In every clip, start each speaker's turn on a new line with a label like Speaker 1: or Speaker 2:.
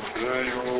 Speaker 1: وَسَيُّ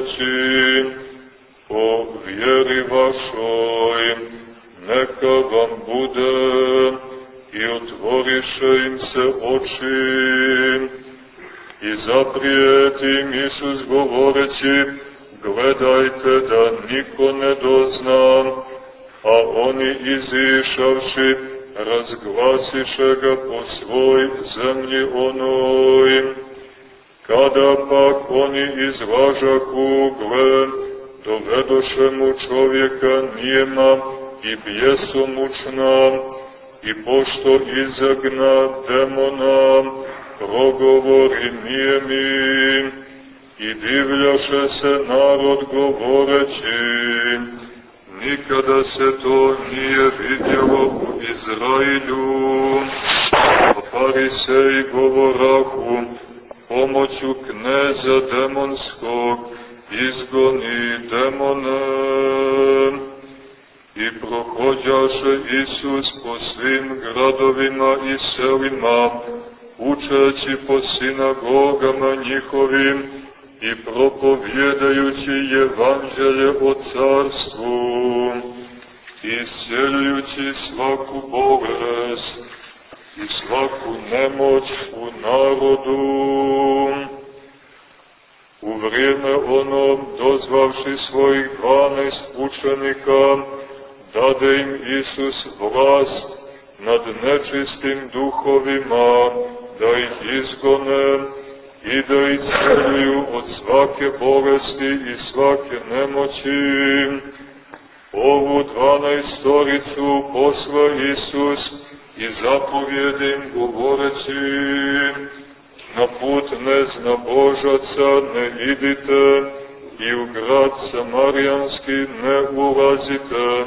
Speaker 1: govoreći, po vjeri vašoj, neka vam bude, i otvoriše im se oči, i zaprijeti im Isus govoreći, gledajte da niko ne dozna, a oni izišavši, razglasiše ga po svoj zemlji onoj. Kada pak oni izlažaku, gle, dovedoše mu čovjeka nijema i bjesomučna, i pošto izagna demona, progovori nijemi, i divljaše se narod govoreći, nikada se to nije vidjelo u Izrailju, a fariseji govorahu, pomoću kneza demonskog, izgoni demone. I prohođaše Isus po svim gradovima i selima, učeći po sinagogama njihovim i propovjedajući evanđelje o carstvu, isceljujući svaku bolest i svaku nemoć u narodu. U vrijeme onom dozvavši svojih dvanest učenika, dade im Isus vlast nad nečistim duhovima, da ih izgone i da isceljuju od svake bolesti i svake nemoći. Ovu dvanaestoricu posla Isus i zapovjedim govoreći, na put ne zna Božaca ne idite i u grad Samarijanski ne ulazite,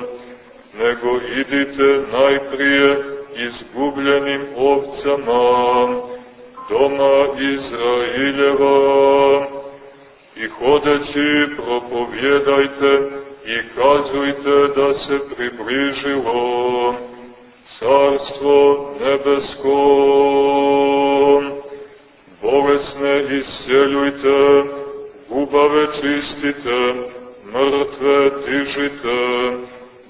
Speaker 1: nego idite najprije izgubljenim ovcama, doma Izraeljeva. I hodeći propovjedajte i kazujte da se približilo carstvo nebesko. Bolesne isceljujte, gubave čistite, mrtve dižite,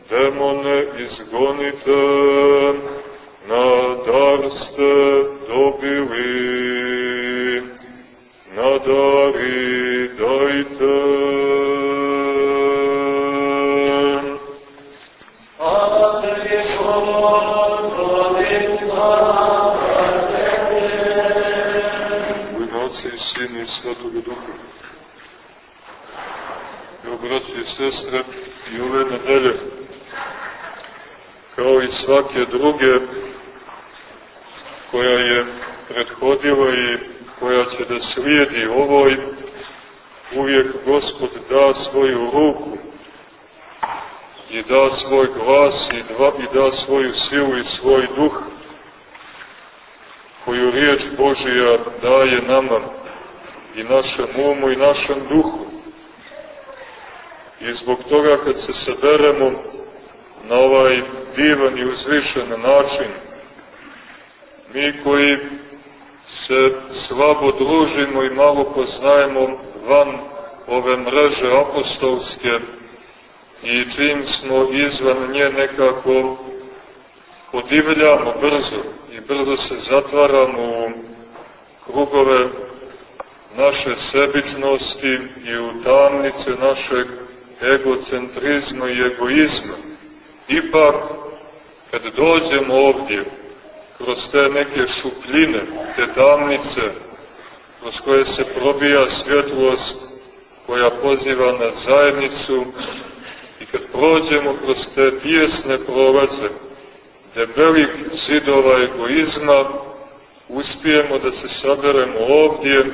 Speaker 1: demone izgonite, na dar ste dobili, na dari dajte. Sestre, i ove nedelje, kao i svake druge, i da slijedi ovoj, uvijek Gospod da svoju ruku i da svoj glas i, dva, i da svoju silu i svoj duh, koju riječ Božija daje nama i našem umu i našem duhu. I zbog toga kad se saberemo na ovaj divan i uzvišen način, mi koji se slabo družimo i malo poznajemo van ove mreže apostolske i čim smo izvan nje nekako podivljamo brzo i brzo se zatvaramo u krugove naše sebičnosti i u tamnice našeg egocentrizma i egoizma. Ipak kad dođemo ovdje, kroz te neke šupljine, te tamnice, kroz koje se probija svjetlost koja poziva na zajednicu i kad prođemo kroz te tijesne prolaze, debelih zidova egoizma, uspijemo da se saberemo ovdje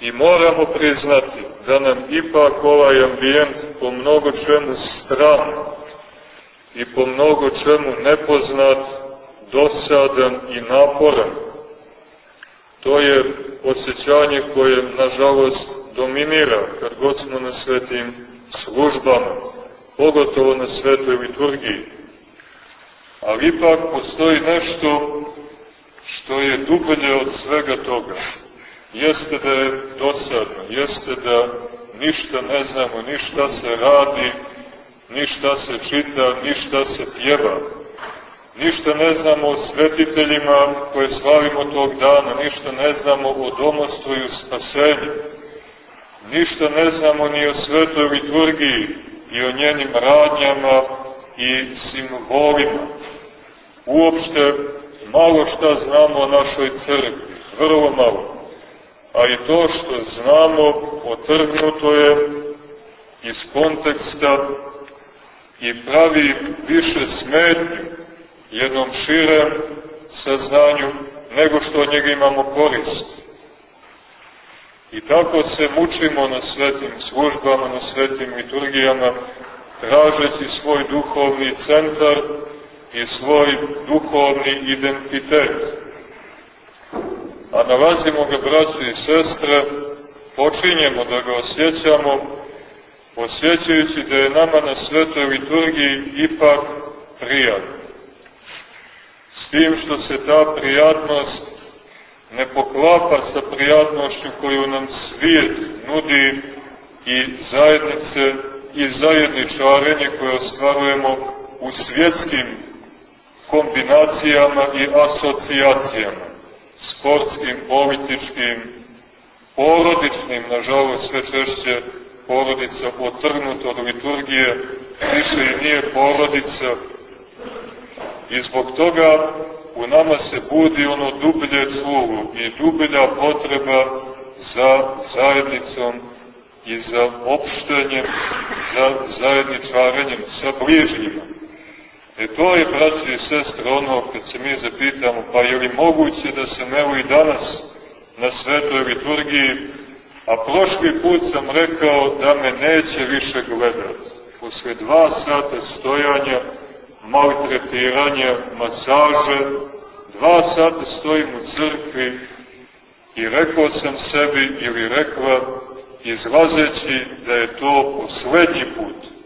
Speaker 1: i moramo priznati da nam ipak ovaj ambijent po mnogo čemu stran i po mnogo čemu nepoznat, dosadan i naporan. To je osjećanje koje, nažalost, dominira kad god smo na svetim službama, pogotovo na svetoj liturgiji. Ali ipak postoji nešto što je dublje od svega toga. Jeste da je dosadno, jeste da ništa ne znamo, ništa se radi, ništa se čita, ništa se pjeva. Ništa ne znamo o svetiteljima koje slavimo tog dana, ništa ne znamo o domostvu i spasenju. Ništa ne znamo ni o svetoj liturgiji i o njenim radnjama i simbolima. Uopšte malo šta znamo o našoj crkvi, vrlo malo. A i to što znamo otrgnuto je iz konteksta i pravi više smetnju jednom širem saznanju nego što od njega imamo korist. I tako se mučimo na svetim službama, na svetim liturgijama, tražeći svoj duhovni centar i svoj duhovni identitet. A nalazimo ga, braći i sestre, počinjemo da ga osjećamo, osjećajući da je nama na svetoj liturgiji ipak prijatno. S tim što se ta prijatnost ne poklapa sa prijatnošću koju nam svijet nudi i zajednice i zajedničarenje koje ostvarujemo u svjetskim kombinacijama i asocijacijama, sportskim, političkim, porodičnim, nažalost sve češće porodica otrgnuta od liturgije, više i nije porodica. I zbog toga u nama se budi ono dublje culo i dublja potreba za zajednicom i za opštenjem, za zajedničarenjem sa bližnjima. E to je, braći i sestre, ono kad se mi zapitamo, pa je li moguće da se evo i danas na svetoj liturgiji, a prošli put sam rekao da me neće više gledati. Posle dva sata stojanja, maltretiranja, masaže, dva sata stojim u crkvi i rekao sam sebi ili rekla, izlazeći da je to poslednji put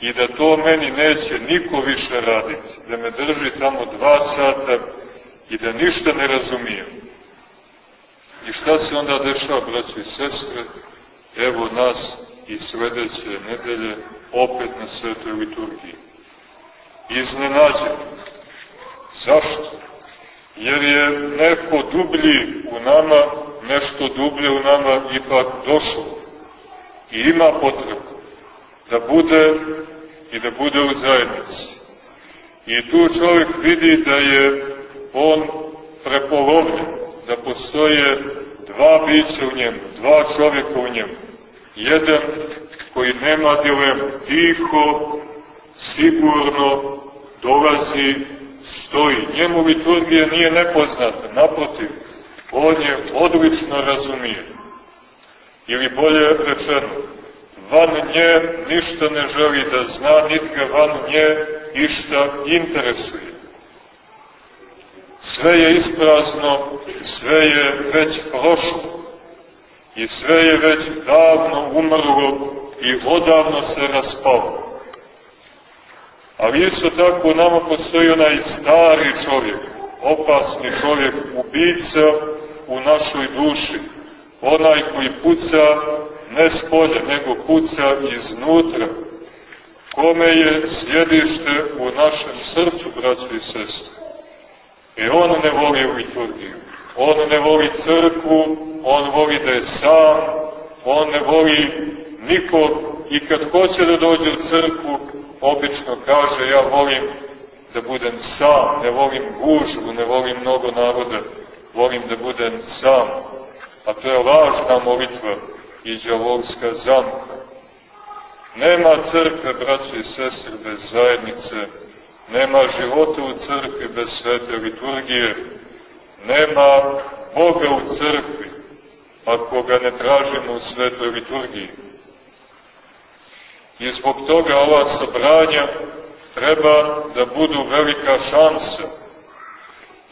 Speaker 1: i da to meni neće niko više raditi, da me drži tamo dva sata i da ništa ne razumijem. I šta se onda dešava, braći i sestre? Evo nas i sledeće nedelje opet na svetoj liturgiji. Iznenađen. Zašto? Jer je neko dublji u nama, nešto dublje u nama ipak došlo. I ima potrebu da bude i da bude u zajednici. I tu čovjek vidi da je on prepolovljen, da postoje dva bića u njemu, dva čovjeka u njemu. Jedan koji nema dilemu, tiho, sigurno dolazi, stoji. Njemu liturgija nije nepoznata, naprotiv, on je odlično razumije. Ili bolje rečeno, van nje ništa ne želi da zna, niti ga van nje išta interesuje. Sve je isprazno, sve je već prošlo i sve je već davno umrlo i odavno se raspalo. Ali isto tako nama postoji onaj stari čovjek, opasni čovjek, ubica u našoj duši, onaj koji puca ne spolje, nego puca iznutra, kome je sjedište u našem srcu, braći i sestre. E on ne voli liturgiju, on ne voli crkvu, on voli da je sam, on ne voli nikog i kad hoće da dođe u crkvu, obično kaže ja volim da budem sam, ne volim gužvu, ne volim mnogo naroda, volim da budem sam. A to je lažna molitva i džavolska zamka. Nema crkve, braće i sestre, bez zajednice, nema života u crkvi bez svete liturgije, nema Boga u crkvi, ako ga ne tražimo u svetoj liturgiji. I zbog toga ova sabranja treba da budu velika šansa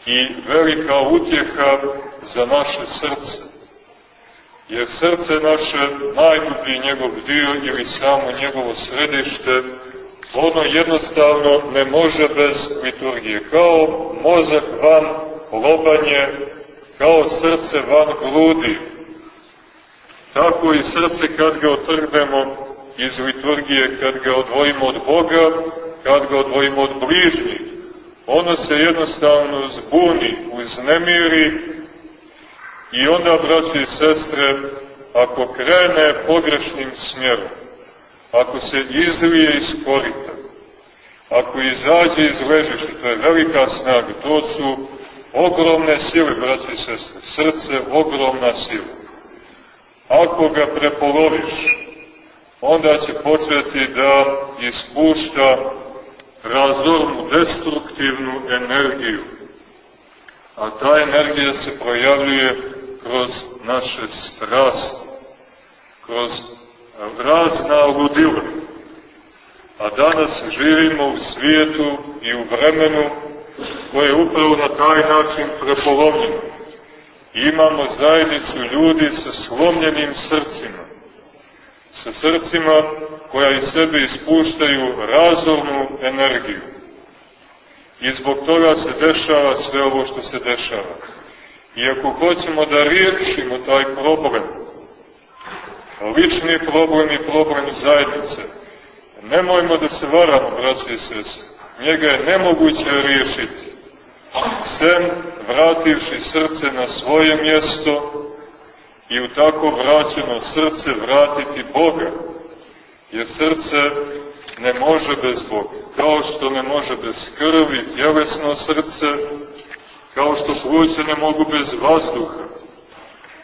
Speaker 1: i velika utjeha za naše srce. Jer srce naše, najdublji njegov dio ili samo njegovo središte, ono jednostavno ne može bez liturgije. Kao mozak van lobanje, kao srce van grudi. Tako i srce kad ga otrgnemo iz liturgije, kad ga odvojimo od Boga, kad ga odvojimo od bližnjih, ono se jednostavno zbuni, uznemiri i onda, braći i sestre, ako krene pogrešnim smjerom, ako se izlije iz korita, ako izađe iz ležišta, to je velika snaga, to su ogromne sile, braći i sestre, srce ogromna sila. Ako ga prepoloviš, onda će početi da ispušta razornu, destruktivnu energiju. A ta energija se projavljuje kroz naše strasti, kroz razna ludila. A danas živimo u svijetu i u vremenu koje je upravo na taj način prepolovljeno. Imamo zajednicu ljudi sa slomljenim srcima, sa srcima koja iz sebe ispuštaju razornu energiju. I zbog toga se dešava sve ovo što se dešava. I ako hoćemo da riješimo taj problem, lični problem i problem zajednice, nemojmo da se varamo, braći i sese. Njega je nemoguće riješiti. Sem vrativši srce na svoje mjesto i u tako vraćeno srce vratiti Boga. Jer srce ne može bez Boga. Kao što ne može bez krvi, tjelesno srce, kao što pluće ne mogu bez vazduha.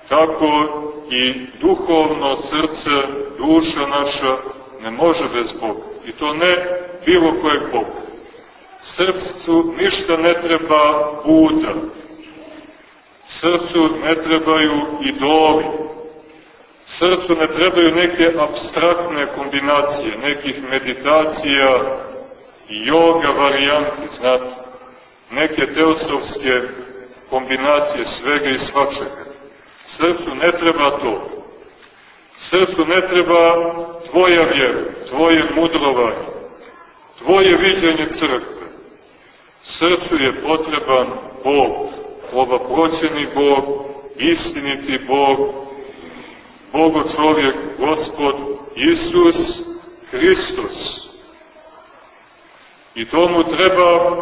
Speaker 1: Tako i duhovno srce, duša naša, ne može bez Boga. I to ne bilo kojeg Boga. Srcu ništa ne treba Buda. Srcu ne trebaju idoli. Srcu ne trebaju neke abstraktne kombinacije, nekih meditacija, yoga varijanti, znate, neke teosofske kombinacije svega i svačega. Srcu ne treba to. Srcu ne treba tvoja vjera, tvoje mudrovanje, tvoje viđenje crkve. Srcu je potreban Bog, ovaproćeni Bog, istiniti Bog, Bogo čovjek, Gospod, Isus, Hristos. I to mu treba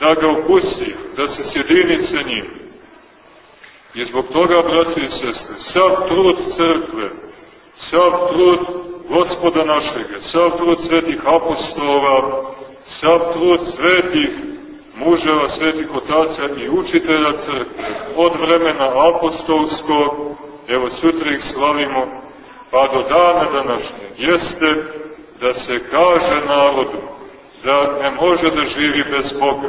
Speaker 1: da ga ukusi, da se sjedini sa njim. I zbog toga, braći i sestre, sav trud crkve, sav trud gospoda našega, sav trud svetih apostola, sav trud svetih muževa, svetih otaca i učitelja crkve, od vremena apostolskog, evo sutra ih slavimo, pa do dana današnje, jeste da se kaže narodu da ne može da živi bez Boga,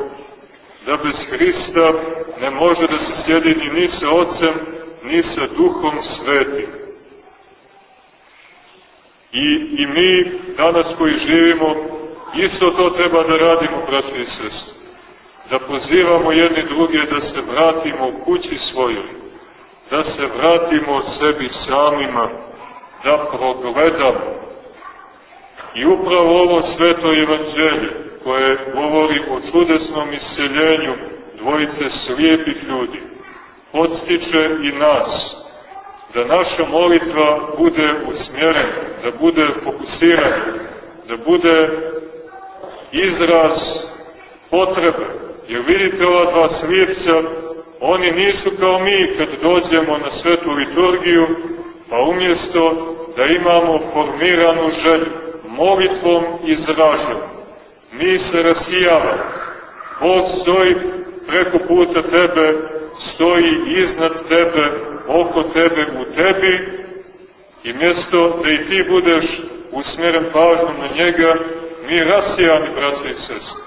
Speaker 1: da bez Hrista ne može da se sjedini ni sa Otcem, ni sa Duhom Svetim. I, I mi, danas koji živimo, isto to treba da radimo, braći i sestri. Da pozivamo jedni druge da se vratimo kući svojoj, da se vratimo sebi samima, da progledamo. I upravo ovo sveto evanđelje, koje govori o čudesnom isceljenju dvojice slijepih ljudi, podstiče i nas da naša molitva bude usmjerena, da bude fokusirana, da bude izraz potrebe. Jer vidite ova dva slijepca, oni nisu kao mi kad dođemo na svetu liturgiju, pa umjesto da imamo formiranu želju, molitvom izraženu, mi se rasijavamo Bog stoji preko puta tebe, stoji iznad tebe, oko tebe, u tebi i mjesto da i ti budeš usmjeren pažnjom na njega, mi rasijani, braće i sestre.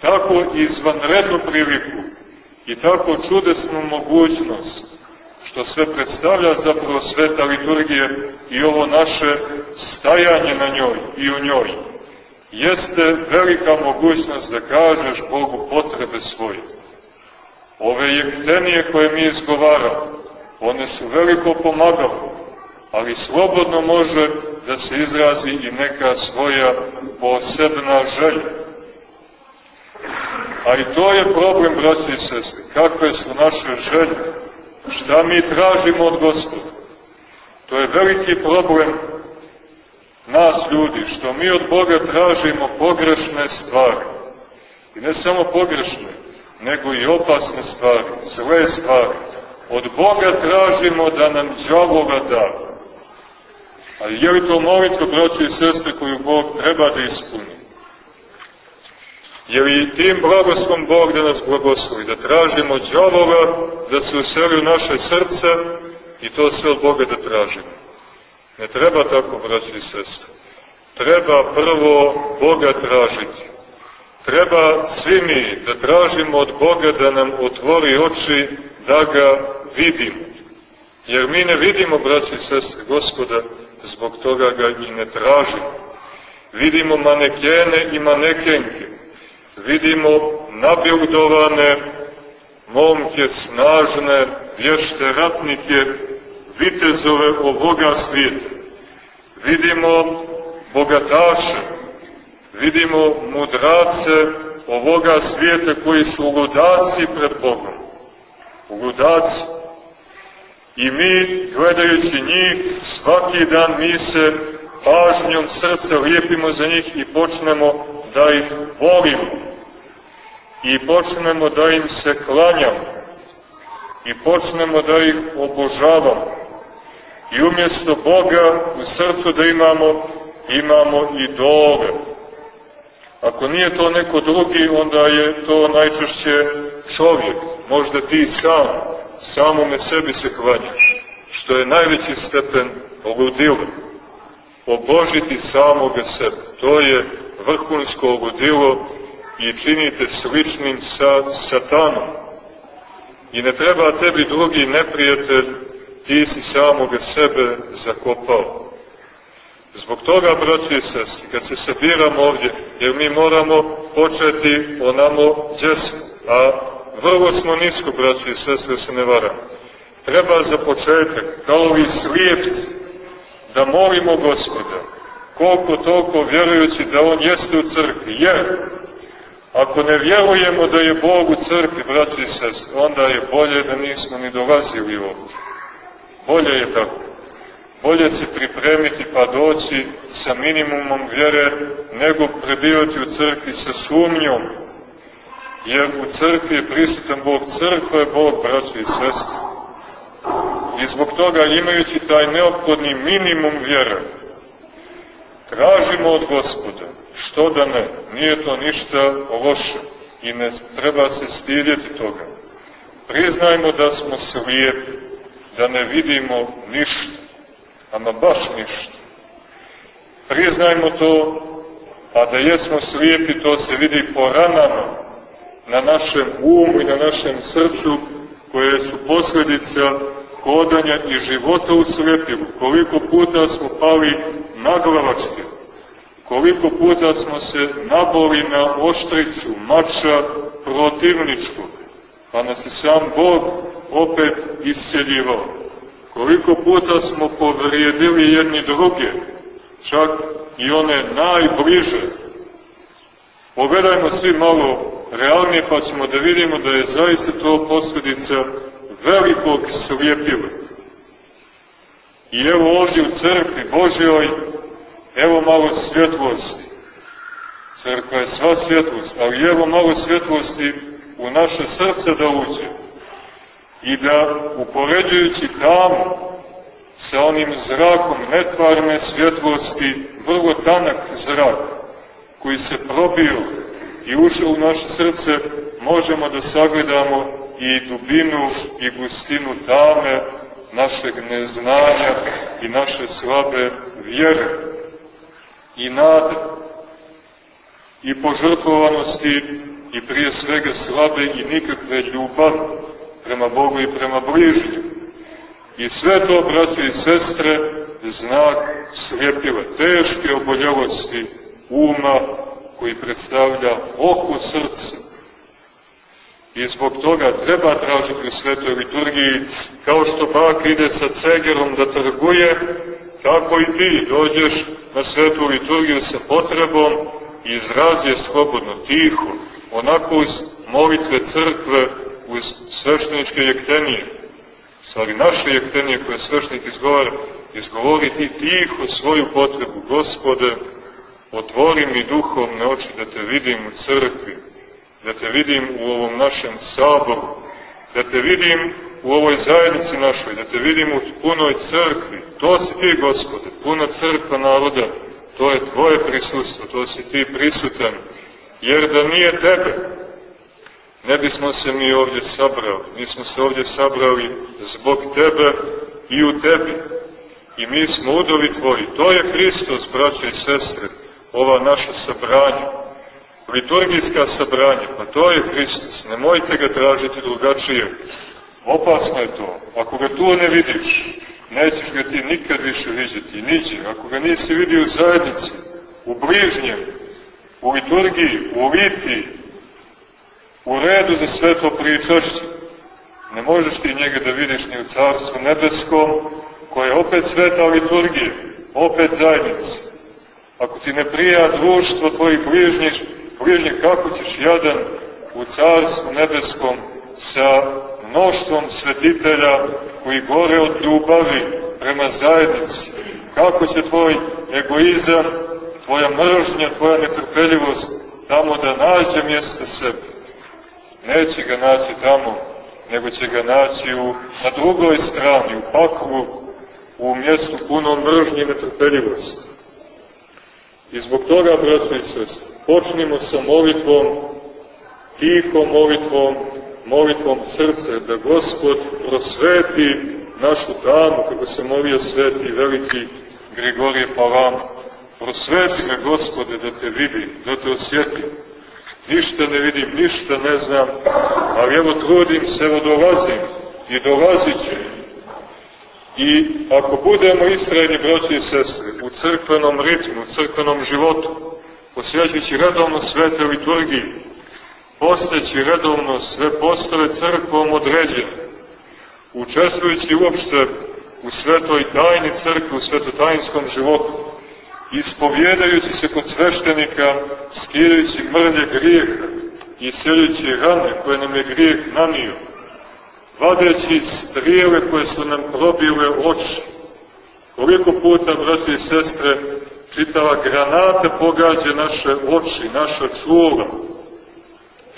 Speaker 1: Tako izvanrednu priliku i tako čudesnu mogućnost, što sve predstavlja zapravo sveta liturgije i ovo naše stajanje na njoj i u njoj, jeste velika mogućnost da kažeš Bogu potrebe svoje. Ove jektenije koje mi izgovaramo, one su veliko pomagalo, ali slobodno može da se izrazi i neka svoja posebna želja. A i to je problem, braći i sestri, kakve su naše želje, šta mi tražimo od gospoda. To je veliki problem nas ljudi, što mi od Boga tražimo pogrešne stvari. I ne samo pogrešne, nego i opasne stvari, zle stvari. Od Boga tražimo da nam džavoga da. A je li to molitva, braći i sestre, koju Bog treba da ispuni? Je li tim blagoslovom Bog da nas blagoslovi, da tražimo džavova, da se useli u naše srce i to sve od Boga da tražimo? Ne treba tako, braći i sestre. Treba prvo Boga tražiti. Treba svi mi da tražimo od Boga da nam otvori oči da ga vidimo. Jer mi ne vidimo, braći i sestre, gospoda, zbog toga ga i ne tražimo. Vidimo manekene i manekenke, vidimo nabildovane momke, snažne, vješte ratnike, vitezove ovoga svijeta. Vidimo bogataše, vidimo mudrace ovoga svijeta koji su ludaci pred Bogom. Ludaci I mi, gledajući njih, svaki dan mi se pažnjom srca lijepimo za njih i počnemo da ih volimo. I počnemo da im se klanjamo. I počnemo da ih obožavamo. I umjesto Boga u srcu da imamo, imamo i dole. Ako nije to neko drugi, onda je to najčešće čovjek, možda ti sam samome sebi se klanjaš, što je najveći stepen ludila. Obožiti samoga sebe, to je vrhunsko ludilo i činite sličnim sa satanom. I ne treba tebi drugi neprijatelj, ti si samoga sebe zakopao. Zbog toga, braći i sestri, kad se sabiramo ovdje, jer mi moramo početi onamo gdje smo, a Vrlo smo nisko, braći i sestre, se ne varam. Treba za početak, kao i slijepci, da molimo gospoda, koliko toliko vjerujući da on jeste u crkvi. Jer, ako ne vjerujemo da je Bog u crkvi, braći i sestre, onda je bolje da nismo ni dolazili ovdje. Bolje je tako. Bolje se pripremiti pa doći sa minimumom vjere, nego prebivati u crkvi sa sumnjom, jer u crkvi je prisutan Bog, crkva je Bog, braći i sestri. I zbog toga, imajući taj neophodni minimum vjere, tražimo od gospoda, što da ne, nije to ništa loše i ne treba se stidjeti toga. Priznajmo da smo slijepi, da ne vidimo ništa, ama baš ništa. Priznajmo to, a da jesmo slijepi, to se vidi po ranama, na našem umu i na našem srcu, koje su posledica hodanja i života u slepilu. Koliko puta smo pali na glavačke, koliko puta smo se naboli na oštricu, mača protivničku, pa nas je sam Bog opet isceljivao. Koliko puta smo povrijedili jedni druge, čak i one najbliže. Pogledajmo svi malo realnije pa ćemo da vidimo da je zaista to posledica velikog slijepila. I evo ovdje u crkvi Božjoj, evo malo svjetlosti. Crkva je sva svjetlost, ali evo malo svjetlosti u naše srce da uđe. I da upoređujući tamo sa onim zrakom netvarne svjetlosti, vrlo tanak zrak, koji se probio i ušao u naše srce, možemo da sagledamo i dubinu i gustinu tame našeg neznanja i naše slabe vjere i nade i požrtvovanosti i prije svega slabe i nikakve ljubav prema Bogu i prema bližnju. I sve to, braće i sestre, znak slijepila, teške oboljelosti uma koji predstavlja oko srca. I zbog toga treba tražiti u svetoj liturgiji, kao što bak ide sa cegerom da trguje, tako i ti dođeš na svetu liturgiju sa potrebom i izrazi je slobodno, tiho, onako uz molitve crkve, uz svešteničke jektenije, stvari naše jektenije koje svešnik izgovara, izgovori ti tiho svoju potrebu, gospode, otvori mi duhovne oči da te vidim u crkvi, da te vidim u ovom našem saboru, da te vidim u ovoj zajednici našoj, da te vidim u punoj crkvi. To si ti, gospode, puna crkva naroda, to je tvoje prisustvo, to si ti prisutan, jer da nije tebe, ne bismo se mi ovdje sabrali, mi smo se ovdje sabrali zbog tebe i u tebi. I mi smo udovi tvoji, to je Hristos, braće i sestre, ova naša sabranja, liturgijska sabranja, pa to je Hristos, nemojte ga tražiti drugačije. Opasno je to. Ako ga tu ne vidiš, nećeš ga ti nikad više vidjeti, niđe. Ako ga nisi vidio u zajednici, u bližnjem, u liturgiji, u litiji, u redu za sveto pričašće, ne možeš ti njega da vidiš ni u carstvu nebeskom, koje je opet sveta liturgija, opet zajednica. Ako ti ne prija društvo tvojih bližnjih, bližnjih kako ćeš jadan u carstvu nebeskom sa mnoštvom svetitelja koji gore od ljubavi prema zajednici. Kako će tvoj egoizam, tvoja mržnja, tvoja netrpeljivost tamo da nađe mjesto sebi? Neće ga naći tamo, nego će ga naći u, na drugoj strani, u paklu, u mjestu puno mržnje i netrpeljivosti. I zbog toga, braći i sestri, počnimo sa molitvom, tihom molitvom, molitvom srca, da Gospod prosveti našu tamu, kako se molio sveti veliki Grigorije Palama. Prosveti me, Gospode, da te vidi, da te osjeti. Ništa ne vidim, ništa ne znam, ali evo trudim se, evo dolazim i dolazit će. I ako budemo istrajni, broći i sestre, u crkvenom ritmu, u crkvenom životu, posvećujući redovno svete liturgiji, posteći redovno sve postave crkvom određene, učestvujući uopšte u svetoj tajni crkve, u svetotajinskom životu, ispovjedajući se kod sveštenika, skidajući mrlje grijeha i seljući rane koje nam je grijeh nanio, vadeći strijele koje su nam probile oči. Koliko puta, braći i sestre, čitava granata pogađa naše oči, naša čula,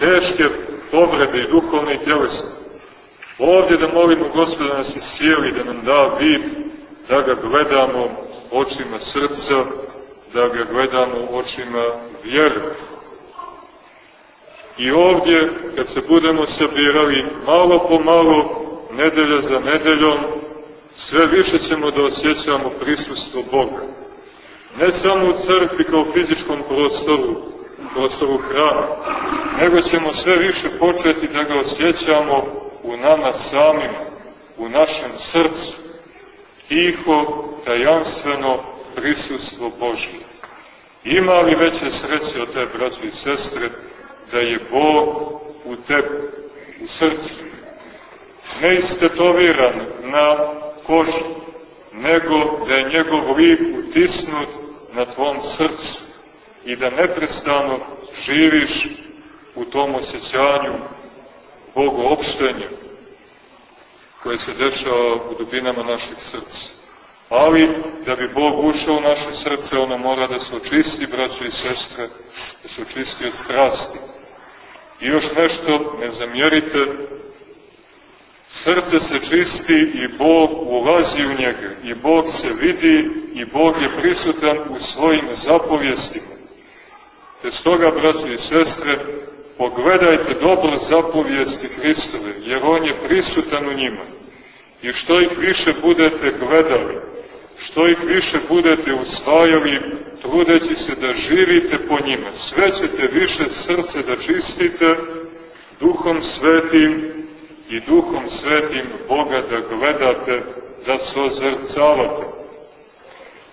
Speaker 1: teške povrede i duhovne i tjelesne. Ovdje da molimo Gospoda da nas iscijeli, da nam da vid, da ga gledamo očima srca, da ga gledamo očima vjere. I ovdje, kad se budemo sabirali, malo po malo, nedelja za nedeljom, sve više ćemo da osjećamo prisustvo Boga. Ne samo u crkvi kao fizičkom prostoru, prostoru hrana, nego ćemo sve više početi da ga osjećamo u nama samim, u našem srcu. Tiho, tajanstveno prisustvo Božje. Ima li veće sreće od te, braće i sestre, da je Bog u tebi, u srcu, ne istetoviran na koži, nego da je njegov lik utisnut na tvom srcu i da neprestano živiš u tom osjećanju bogoopštenja koje se dešava u dubinama naših srca. Ali, da bi Bog ušao u naše srce, ono mora da se očisti, braće i sestre, da se očisti od strasti. I još nešto, ne zamjerite, srce se čisti i Bog ulazi u njega, i Bog se vidi, i Bog je prisutan u svojim zapovjestima. Te stoga, braći i sestre, pogledajte dobro zapovijesti Hristove, jer On je prisutan u njima. I što ih više budete gledali, što ih više budete usvajali, trudeći se da živite po njima, sve ćete više srce da čistite duhom svetim i duhom svetim Boga da gledate, da se ozrcavate.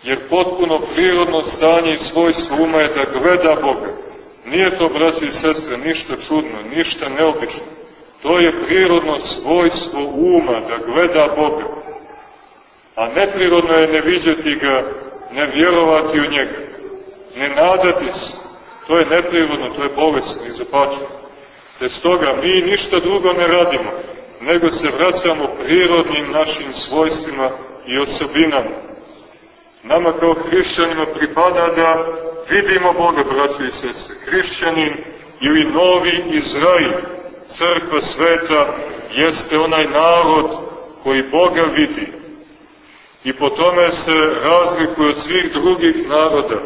Speaker 1: Jer potpuno prirodno stanje i svojstvo uma je da gleda Boga. Nije to, braći i sestre, ništa čudno, ništa neobično. To je prirodno svojstvo uma da gleda Boga. A neprirodno je ne vidjeti ga, ne vjerovati u njega, ne nadati se. To je neprirodno, to je bolesno i zapačeno. Te stoga mi ništa drugo ne radimo, nego se vraćamo prirodnim našim svojstvima i osobinama. Nama kao hrišćanima pripada da vidimo Boga, braći i sese. Hrišćanin ili novi Izrael, crkva sveta, jeste onaj narod koji Boga vidi. I po tome se razlikuje od svih drugih naroda,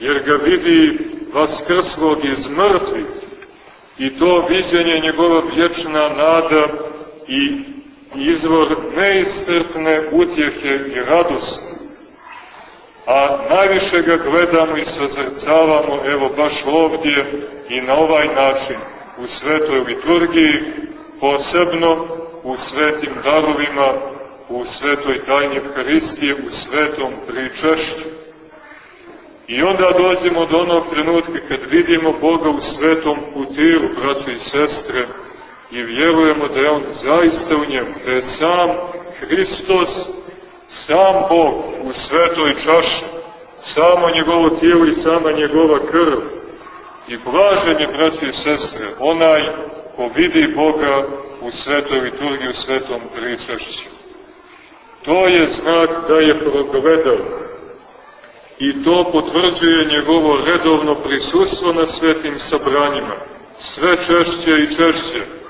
Speaker 1: jer ga vidi vaskrslog iz mrtvih, i to viđenje njegova vječna nada i izvor neiscrpne utjehe i radosti. A najviše ga gledamo i sazrcavamo, evo baš ovdje i na ovaj način, u svetoj liturgiji, posebno u svetim darovima, u svetoj tajni Hristije, u svetom pričešću. I onda dođemo do onog trenutka kad vidimo Boga u svetom putiru, braći i sestre, i vjerujemo da je On zaista u njemu, da je sam Hristos, sam Bog u svetoj čaši, samo njegovo tijelo i sama njegova krv. I blažen je, braći i sestre, onaj ko vidi Boga u svetoj liturgiji, u svetom pričašću. To je znak da je progledao i to potvrđuje njegovo redovno prisustvo na svetim sabranjima, sve češće i češće.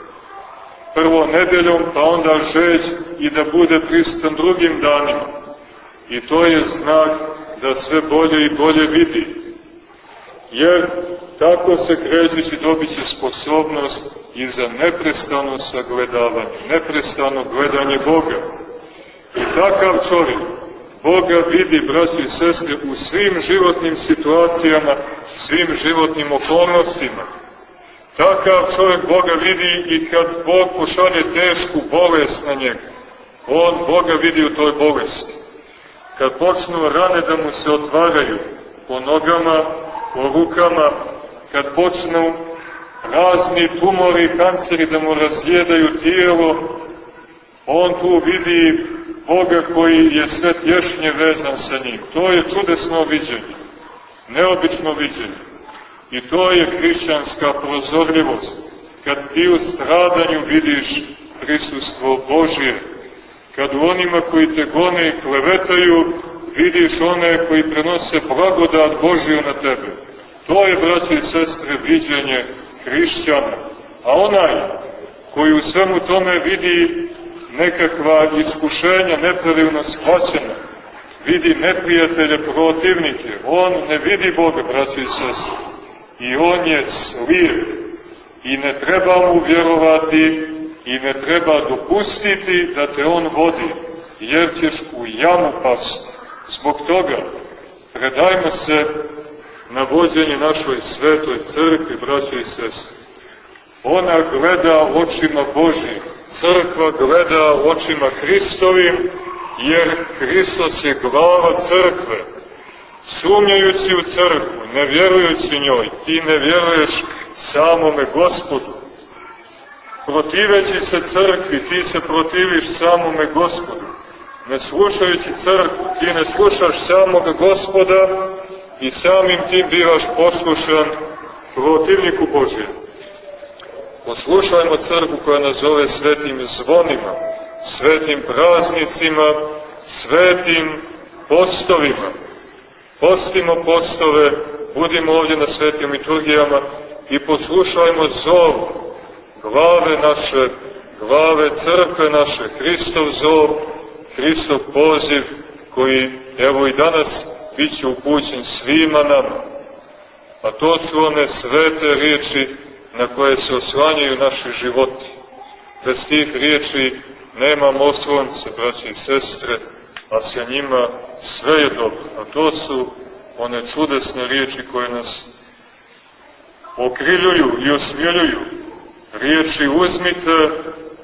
Speaker 1: Prvo nedeljom, pa onda žeć i da bude prisutan drugim danima. I to je znak da sve bolje i bolje vidi. Jer tako se krećući dobit će sposobnost i za neprestano sagledavanje, neprestano gledanje Boga. I takav čovjek Boga vidi, braći i sestre, u svim životnim situacijama, svim životnim okolnostima. Takav čovjek Boga vidi i kad Bog pošalje tešku bolest na njega. On Boga vidi u toj bolesti. Kad počnu rane da mu se otvaraju po nogama, po rukama, kad počnu razni tumori i kanceri da mu razjedaju tijelo, on tu vidi Boga koji je sve tješnje vezan sa njim. To je čudesno viđenje, neobično viđenje. I to je hrišćanska prozorljivost. Kad ti u stradanju vidiš prisustvo Božje, kad u onima koji te gone i klevetaju, vidiš one koji prenose blagodat Božju na tebe. To je, braće i sestre, viđenje hrišćana. A onaj koji u svemu tome vidi nekakva iskušenja nepravilno shvaćena, vidi neprijatelje, protivnike, on ne vidi Boga, braći i sestri, i on je slijep i ne treba mu vjerovati i ne treba dopustiti da te on vodi, jer ćeš u jamu pasti. Zbog toga predajmo se na vođenje našoj svetoj crkvi, braći i sestri. Ona gleda očima Božijim, crkva gleda očima Hristovim, jer Hristos je glava crkve. Sumnjajući u crkvu, ne vjerujući njoj, ti ne vjeruješ samome gospodu. Protiveći se crkvi, ti se protiviš samome gospodu. Ne slušajući crkvu, ti ne slušaš samoga gospoda i samim tim bivaš poslušan protivniku Božijem. Poslušajmo crkvu koja nas zove svetim zvonima, svetim praznicima, svetim postovima. Postimo postove, budimo ovdje na svetim liturgijama i poslušajmo zov glave naše, glave crkve naše, Hristov zov, Hristov poziv koji evo i danas bit će upućen svima nama. A to su one svete riječi na koje se oslanjaju naši životi. Bez tih riječi nema oslonce, braći i sestre, a sa njima sve je dobro. A to su one čudesne riječi koje nas okriljuju i osmjeljuju. Riječi uzmite,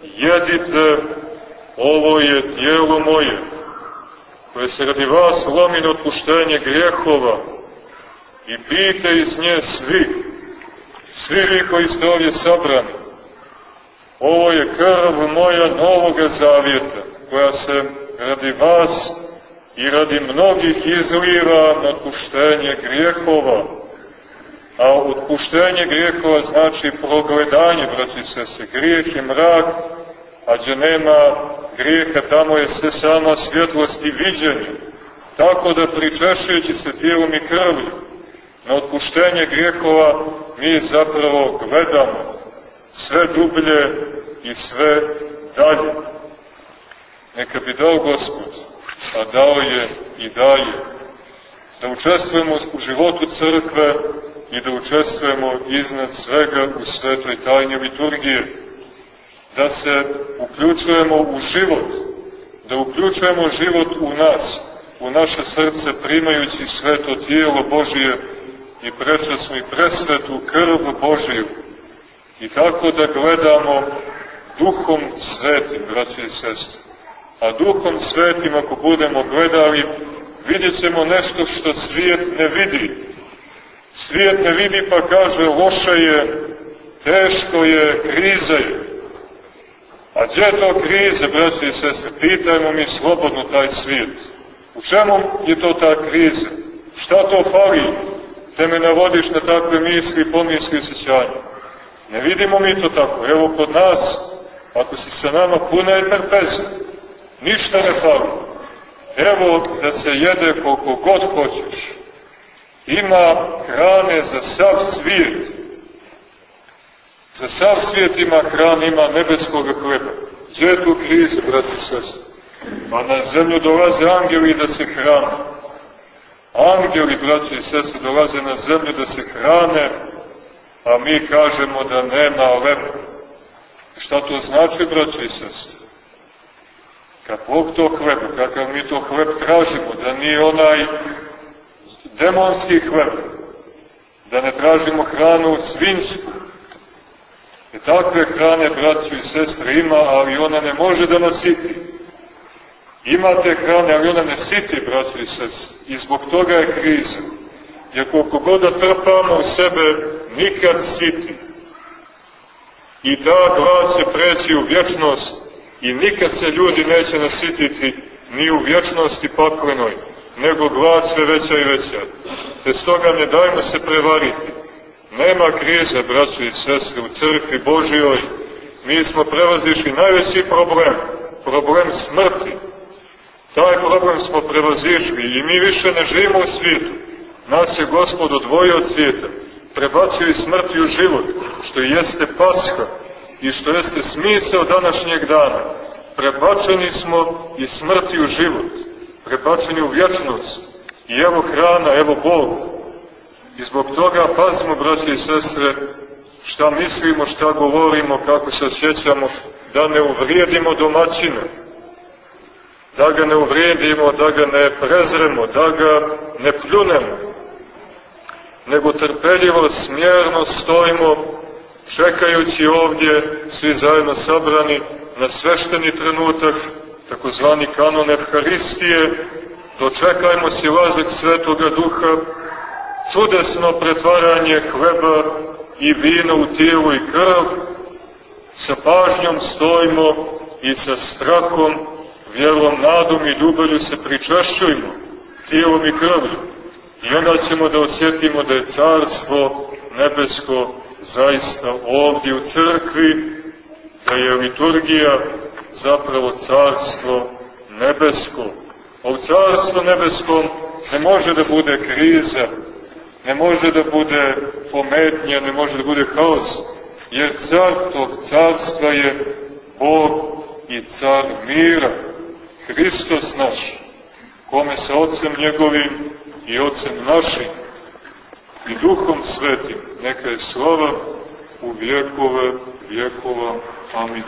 Speaker 1: jedite, ovo je tijelo moje, koje se radi vas lomi na otpuštenje grijehova i pijte iz nje svi, svi vi koji ste ovdje sabrani. Ovo je krv moja novoga zavjeta, koja se radi vas i radi mnogih izliva na otpuštenje grijehova. A otpuštenje grijehova znači progledanje, braći se, se grijeh je mrak, a gdje nema grijeha, tamo je sve sama svjetlost i viđenje. Tako da pričešujući se tijelom i krvlju na otpuštenje grijehova, mi zapravo gledamo sve dublje i sve dalje. Neka bi dao Gospod, a dao je i daje, da učestvujemo u životu crkve i da učestvujemo iznad svega u svetoj tajni liturgije, da se uključujemo u život, da uključujemo život u nas, u naše srce primajući sveto tijelo Božije i prečasnu i presvetu krv Božiju. I tako da gledamo duhom svetim, braće i sestre. A duhom svetim, ako budemo gledali, vidjet ćemo nešto što svijet ne vidi. Svijet ne vidi pa kaže loše je, teško je, kriza je. A gdje je to krize, braći i sestre? Pitajmo mi slobodno taj svijet. U čemu je to ta kriza? Šta to fali? Te me navodiš na takve misli, pomisli i osjećanja. Ne vidimo mi to tako. Evo kod nas, ako si sa nama puna je trpeza, ništa ne fali. Evo da se jede koliko god hoćeš. Ima hrane za sav svijet. Za sav svijet ima hrana, ima nebeskog hleba. Gdje je tu kriza, brati sestri? Pa na zemlju dolaze angeli da se hrane. Angeli, braći i sestri, dolaze na zemlju da se hrane, a mi kažemo da nema leba. Šta to znači, braći i sestri? Kakvog to hleba, kakav mi to hleb tražimo, da nije onaj demonski hleb, da ne tražimo hranu svinjsku, I takve hrane, braći i sestre, ima, ali ona ne može da nas siti. Imate hrane, ali ona ne siti, braći i sestre. I zbog toga je kriza. Jer koliko god da trpamo u sebe, nikad siti. I da glad se preći u vječnost i nikad se ljudi neće nasititi ni u vječnosti paklenoj, nego glad sve veća i veća. Te stoga ne dajmo se prevariti Nema krize, braći i sestre, u crkvi Božijoj. Mi smo prevazišli najveći problem, problem smrti. Taj problem smo prevazišli i mi više ne živimo u svijetu. Nas je Gospod odvojio od svijeta, prebacio i smrti u život, što jeste pasha i što jeste smisao današnjeg dana. Prebačeni smo i smrti u život, prebačeni u vječnost. I evo hrana, evo Bog, I zbog toga pazimo, braći i sestre, šta mislimo, šta govorimo, kako se osjećamo, da ne uvrijedimo domaćina, da ga ne uvrijedimo, da ga ne prezremo, da ga ne pljunemo, nego trpeljivo, smjerno stojimo, čekajući ovdje, svi zajedno sabrani, na svešteni trenutak, takozvani kanon Evharistije, dočekajmo si lazak Svetoga Duha, čudesno pretvaranje hleba i vina u tijelu i krv, sa pažnjom stojimo i sa strahom, vjerom, nadom i ljubavlju se pričašćujemo tijelom i krvlju. I onda ćemo da osjetimo da je carstvo nebesko zaista ovdje u crkvi, da je liturgija zapravo carstvo nebesko. A u carstvu nebeskom ne može da bude kriza, ne može da bude pometnja, ne može da bude haos, jer car tog carstva je Bog i car mira, Hristos naš, kome sa Otcem njegovim i Otcem našim i Duhom Svetim. Neka je slava u vjekove vjekova. Amin.